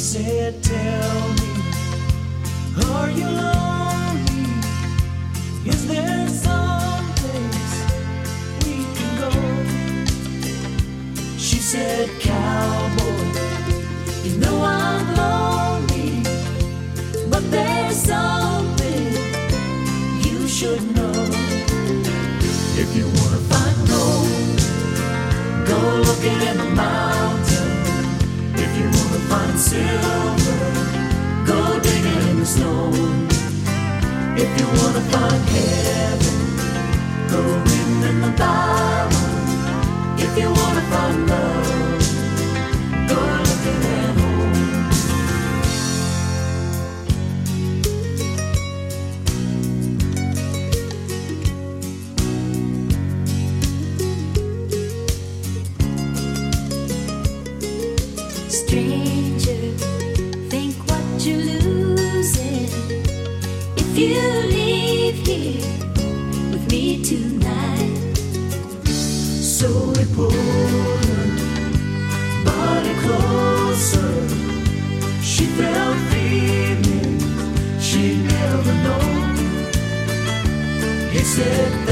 said, Tell me, are you lonely? Is there some place we can go? She said, Cowboy, you know I. If you wanna find heaven, go reading in the Bible. If you wanna find love, go looking at home. Stranger, you leave here with me tonight. So we her body closer. She felt feeling she'd never known. He said,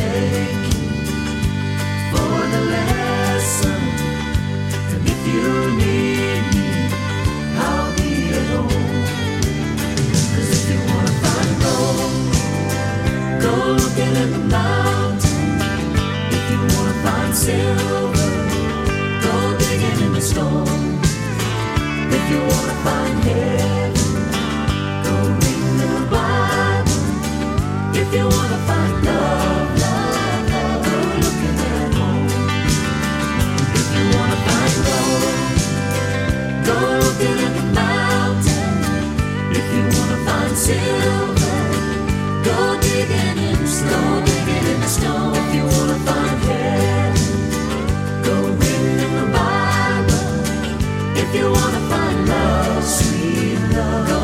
silver, in the storm. If you wanna find heaven, go read the Bible. If you wanna find love, love, love, go looking home. If you wanna find gold, go looking the. If you wanna find silver. if you wanna find love, sweet love.